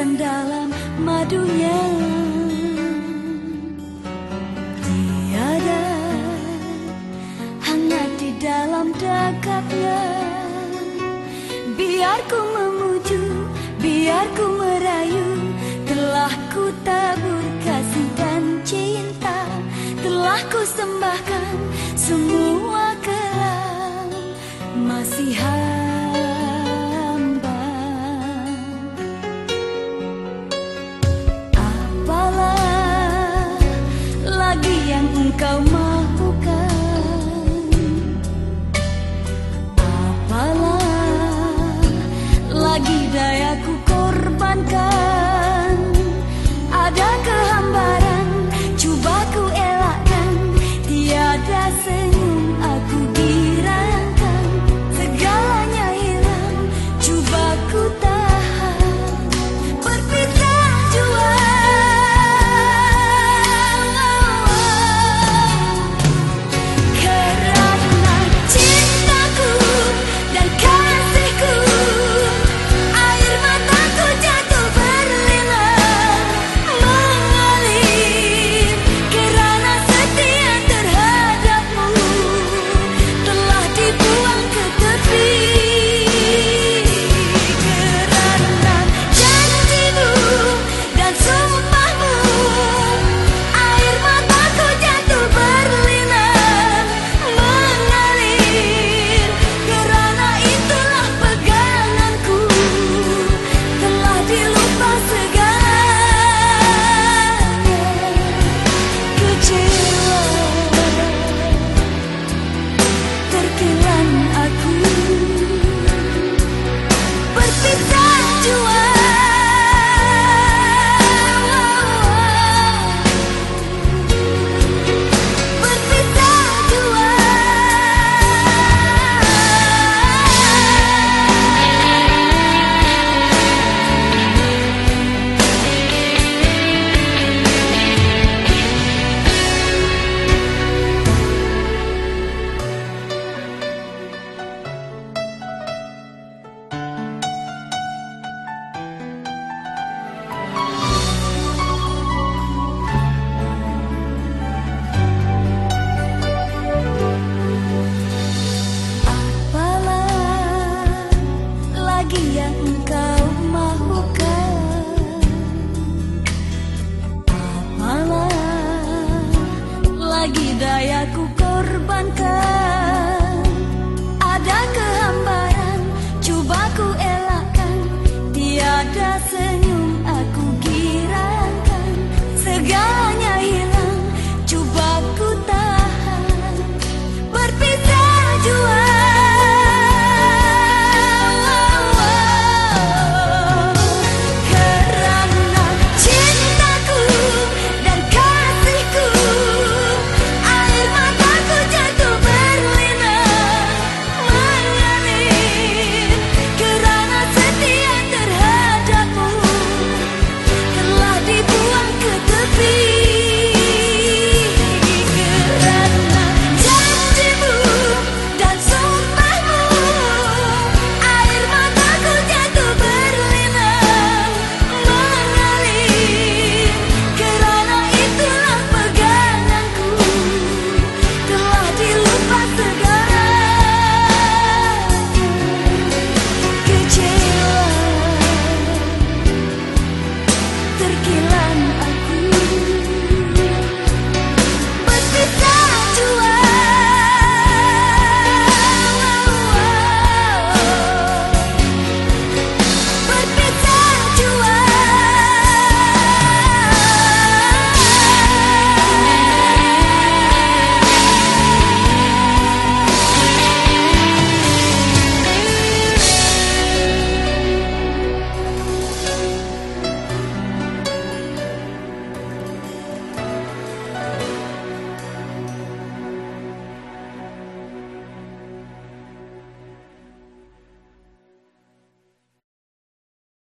Bagaikan dalam madunya Tiada hangat di dalam dekatnya. Biar ku memujuk Hidayahku korbankan.